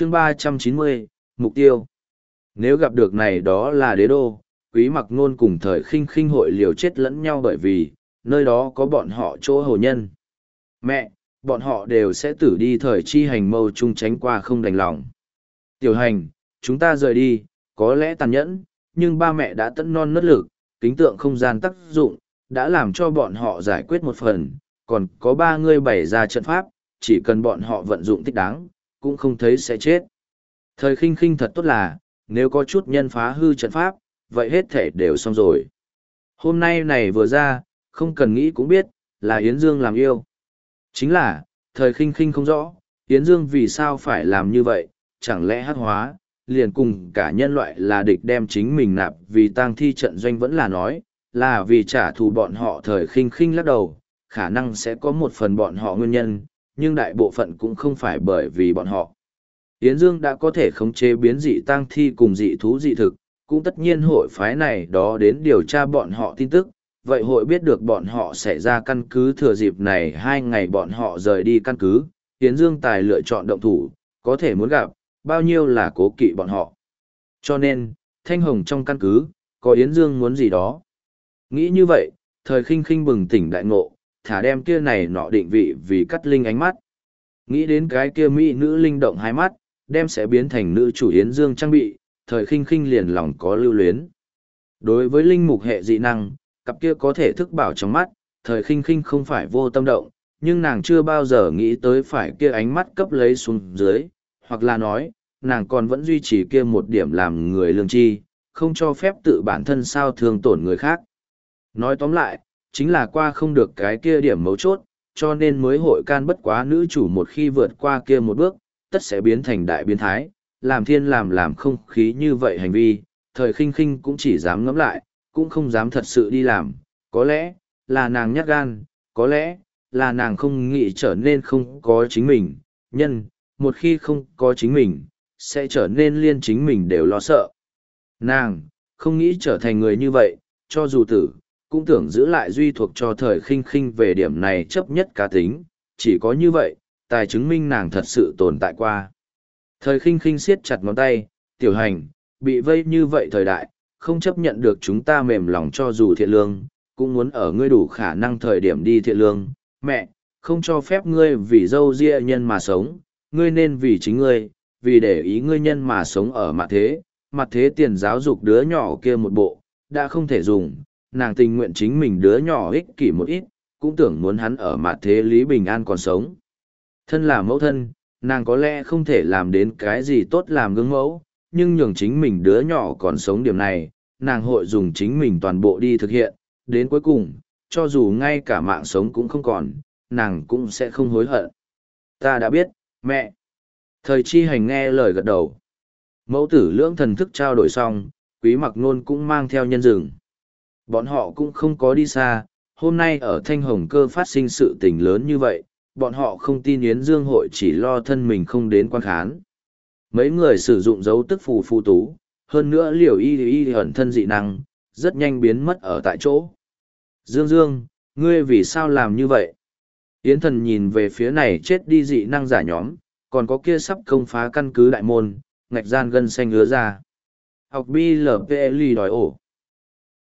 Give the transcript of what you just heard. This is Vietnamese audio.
chương ba trăm chín mươi, mục tiêu. Nếu gặp được này đó là đế đô, quý mặc ngôn cùng thời khinh khinh hội liều chết lẫn nhau bởi vì, nơi đó có bọn họ chỗ hồ nhân. Mẹ, bọn họ đều sẽ tử đi thời chi hành mâu chung tránh qua không đành lòng. Tiểu hành, chúng ta rời đi, có lẽ tàn nhẫn, nhưng ba mẹ đã tận non nất lực, kính tượng không gian tác dụng, đã làm cho bọn họ giải quyết một phần, còn có ba người bày ra trận pháp, chỉ cần bọn họ vận dụng thích đáng cũng không thấy sẽ chết. Thời khinh khinh thật tốt là, nếu có chút nhân phá hư trận pháp, vậy hết thể đều xong rồi. Hôm nay này vừa ra, không cần nghĩ cũng biết, là Yến Dương làm yêu. Chính là, thời khinh khinh không rõ, Yến Dương vì sao phải làm như vậy, chẳng lẽ hát hóa, liền cùng cả nhân loại là địch đem chính mình nạp vì tang thi trận doanh vẫn là nói, là vì trả thù bọn họ thời khinh khinh lắc đầu, khả năng sẽ có một phần bọn họ nguyên nhân, nhưng đại bộ phận cũng không phải bởi vì bọn họ. Yến Dương đã có thể khống chế biến dị tang thi cùng dị thú dị thực, cũng tất nhiên hội phái này đó đến điều tra bọn họ tin tức, vậy hội biết được bọn họ sẽ ra căn cứ thừa dịp này hai ngày bọn họ rời đi căn cứ, Yến Dương tài lựa chọn động thủ, có thể muốn gặp, bao nhiêu là cố kỵ bọn họ. Cho nên, Thanh Hồng trong căn cứ, có Yến Dương muốn gì đó. Nghĩ như vậy, thời khinh khinh bừng tỉnh đại ngộ, thả đem kia này nọ định vị vì cắt linh ánh mắt. Nghĩ đến cái kia mỹ nữ linh động hai mắt, đem sẽ biến thành nữ chủ Yến Dương trang bị, thời khinh khinh liền lòng có lưu luyến. Đối với linh mục hệ dị năng, cặp kia có thể thức bảo trong mắt, thời khinh khinh không phải vô tâm động, nhưng nàng chưa bao giờ nghĩ tới phải kia ánh mắt cấp lấy xuống dưới, hoặc là nói, nàng còn vẫn duy trì kia một điểm làm người lương tri không cho phép tự bản thân sao thương tổn người khác. Nói tóm lại, chính là qua không được cái kia điểm mấu chốt, cho nên mới hội can bất quá nữ chủ một khi vượt qua kia một bước, tất sẽ biến thành đại biến thái, làm thiên làm làm không khí như vậy hành vi, thời khinh khinh cũng chỉ dám ngẫm lại, cũng không dám thật sự đi làm, có lẽ, là nàng nhát gan, có lẽ, là nàng không nghĩ trở nên không có chính mình, nhân, một khi không có chính mình, sẽ trở nên liên chính mình đều lo sợ. Nàng, không nghĩ trở thành người như vậy, cho dù tử, cũng tưởng giữ lại duy thuộc cho thời khinh khinh về điểm này chấp nhất cá tính, chỉ có như vậy, tài chứng minh nàng thật sự tồn tại qua. Thời khinh khinh siết chặt ngón tay, tiểu hành, bị vây như vậy thời đại, không chấp nhận được chúng ta mềm lòng cho dù thiện lương, cũng muốn ở ngươi đủ khả năng thời điểm đi thiện lương. Mẹ, không cho phép ngươi vì dâu ria nhân mà sống, ngươi nên vì chính ngươi, vì để ý ngươi nhân mà sống ở mặt thế, mặt thế tiền giáo dục đứa nhỏ kia một bộ, đã không thể dùng, nàng tình nguyện chính mình đứa nhỏ ích kỷ một ít, cũng tưởng muốn hắn ở mặt thế Lý Bình An còn sống. Thân là mẫu thân, nàng có lẽ không thể làm đến cái gì tốt làm gương mẫu, nhưng nhường chính mình đứa nhỏ còn sống điểm này, nàng hội dùng chính mình toàn bộ đi thực hiện, đến cuối cùng, cho dù ngay cả mạng sống cũng không còn, nàng cũng sẽ không hối hận. Ta đã biết, mẹ. Thời chi hành nghe lời gật đầu. Mẫu tử lưỡng thần thức trao đổi xong, quý mặc nôn cũng mang theo nhân rừng. Bọn họ cũng không có đi xa, hôm nay ở Thanh Hồng cơ phát sinh sự tình lớn như vậy, bọn họ không tin Yến Dương hội chỉ lo thân mình không đến quan khán. Mấy người sử dụng dấu tức phù phù tú, hơn nữa liều y y ẩn thân dị năng, rất nhanh biến mất ở tại chỗ. Dương Dương, ngươi vì sao làm như vậy? Yến thần nhìn về phía này chết đi dị năng giả nhóm, còn có kia sắp công phá căn cứ đại môn, ngạch gian gân xanh hứa ra. Học BLPLI đòi ổ.